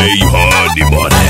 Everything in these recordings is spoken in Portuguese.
Rony Moreno.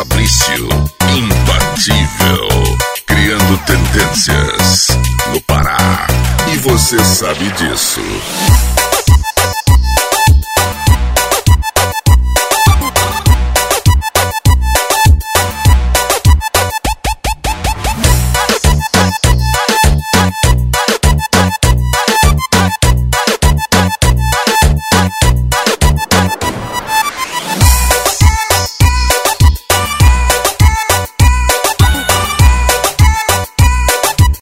Fabrício, imbatível, criando tendências no Pará. E você sabe disso.